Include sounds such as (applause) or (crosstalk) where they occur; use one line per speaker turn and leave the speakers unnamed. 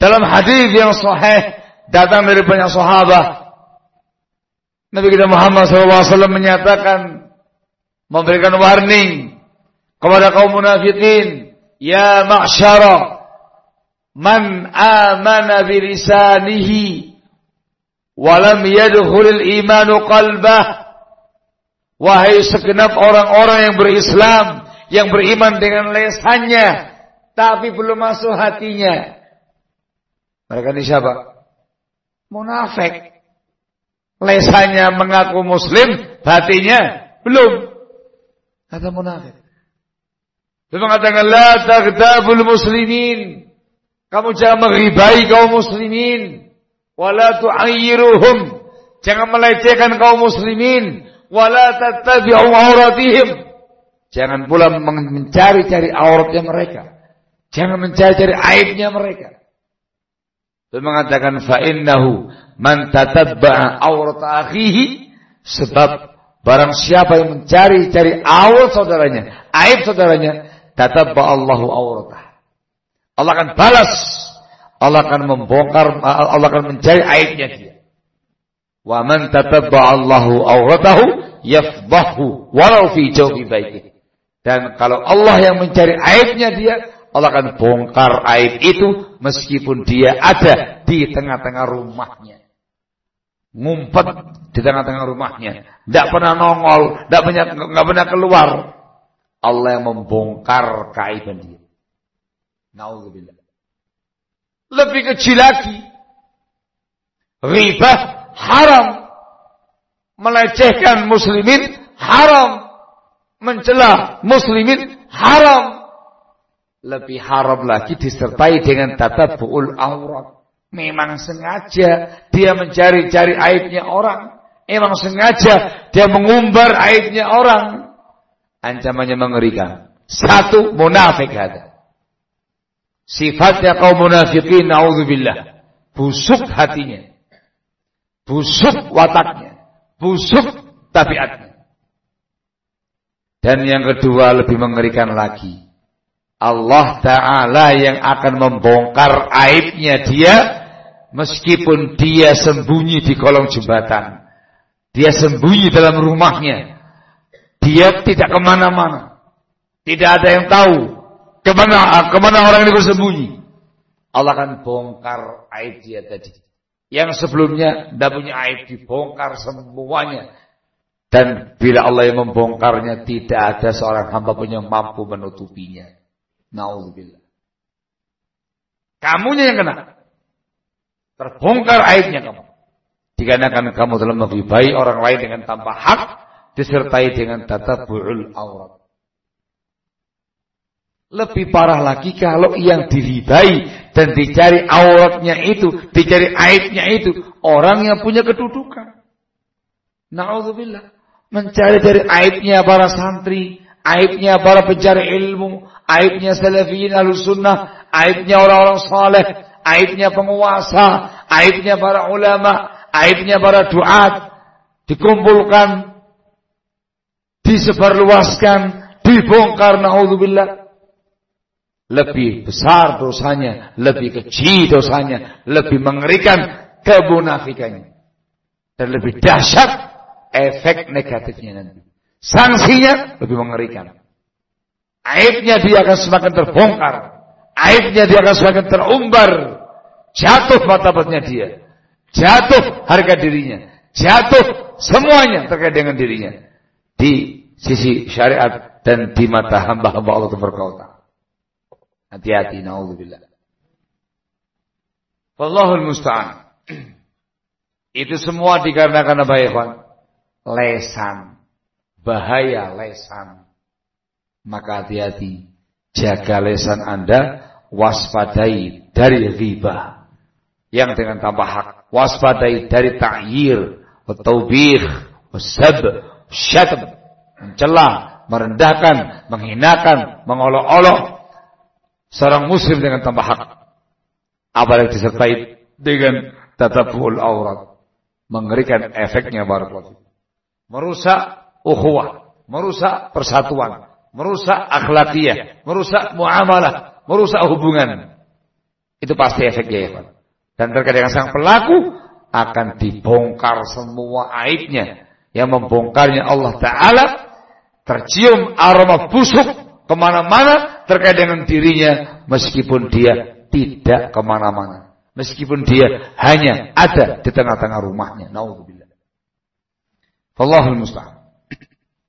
Dalam hadis yang sahih datang dari banyak sahabat. Nabi kita Muhammad SAW menyatakan memberikan warning kepada kaum munafikin, ya ma'syara man amana bilisanihi walam yadkhulul imanu qalbah wahai segenap orang-orang yang berislam yang beriman dengan lesannya tapi belum masuk hatinya mereka ini siapa? Munafik. Lesanya mengaku muslim, hatinya belum. Kata munafik. Dia mengatakan, La tagtabul muslimin. Kamu jangan menghibai kaum muslimin. Wala tu'ayyiruhum. Jangan melecehkan kaum muslimin. Wala tattabi'u auratihim. Jangan pula mencari-cari auratnya mereka. Jangan mencari-cari aibnya mereka. Dia mengatakan fa'innahu man tatabba'a awrat akhihi sebab barang siapa yang mencari-cari aurat saudaranya, aib saudaranya, tatabba Allahu awratah. Allah akan balas. Allah akan membongkar, Allah akan mencari aibnya dia. Wa man tatabba Allahu awratahu yafdahu walau fi jawfi baiti. Dan kalau Allah yang mencari aibnya dia, Allah akan bongkar aib itu meskipun dia ada di tengah-tengah rumahnya. Ngumpet di tengah-tengah rumahnya. Tidak pernah nongol, tidak pernah, pernah keluar. Allah yang membongkar kaiban dia. Nauzubillah. Lebih kecil lagi. Riba haram. Melecehkan muslimin haram. Mencela muslimin haram lebih haram lagi disertai dengan tata buul aurat. Memang sengaja dia mencari-cari aibnya orang. Memang sengaja dia mengumbar aibnya orang. Ancamannya mengerikan. Satu, munafik ada. Sifatnya kaum munafikin, na'udzubillah. Busuk hatinya. Busuk wataknya. Busuk tabiatnya. Dan yang kedua lebih mengerikan lagi Allah Ta'ala yang akan membongkar aibnya dia meskipun dia sembunyi di kolong jembatan. Dia sembunyi dalam rumahnya. Dia tidak ke mana-mana. Tidak ada yang tahu ke mana, ke mana orang ini bersembunyi. Allah akan bongkar aib dia tadi. Yang sebelumnya tidak punya aib dibongkar semuanya. Dan bila Allah yang membongkarnya tidak ada seorang hamba pun yang mampu menutupinya. Nauzubillah. Kamunya yang kena. Terbongkar aibnya kamu. Dikarenakan kamu telah menghibai orang lain dengan tanpa hak. Disertai dengan tata bu'ul aurat. Lebih parah lagi kalau yang diribai dan dicari auratnya itu, dicari aibnya itu, orang yang punya kedudukan. Nauzubillah. Mencari dari aibnya para santri, aibnya para pencari ilmu, aibnya salafiyin alus sunnah, aibnya orang-orang saleh, aibnya penguasa, aibnya para ulama, aibnya para duat, dikumpulkan, disebarluaskan, dibongkar naudzubillah. Lebih besar dosanya, lebih kecil dosanya, lebih mengerikan kemunafikannya. Dan lebih dahsyat efek negatifnya nanti. Sanksinya lebih mengerikan. Aibnya dia akan semakin terbongkar. Aibnya dia akan semakin terumbar. Jatuh martabatnya dia. Jatuh harga dirinya. Jatuh semuanya terkait dengan dirinya. Di sisi syariat dan di mata hamba-hamba Allah Taala. Hati-hati, naudzubillah. Wallahul musta'an. (clears throat) Itu semua dikarenakan apa ya, Lesan bahaya lesan. Maka hati-hati, jaga lesan Anda, waspadai dari riba yang dengan tanpa hak, waspadai dari ta'yir, taubih, sab, syatm, mencela, merendahkan, menghinakan, mengolok-olok seorang muslim dengan tanpa hak. Apalagi disertai dengan tatabul aurat. Mengerikan efeknya barakallahu. Merusak ukhuwah, merusak persatuan, merusak akhlakiyah, merusak muamalah, merusak hubungan. Itu pasti efeknya ya. Dan terkadang sang pelaku akan dibongkar semua aibnya. Yang membongkarnya Allah Ta'ala tercium aroma busuk ke mana-mana terkait dengan dirinya meskipun dia tidak ke mana-mana. Meskipun dia hanya ada di tengah-tengah rumahnya. Naudzubillah. Allahul musta'an.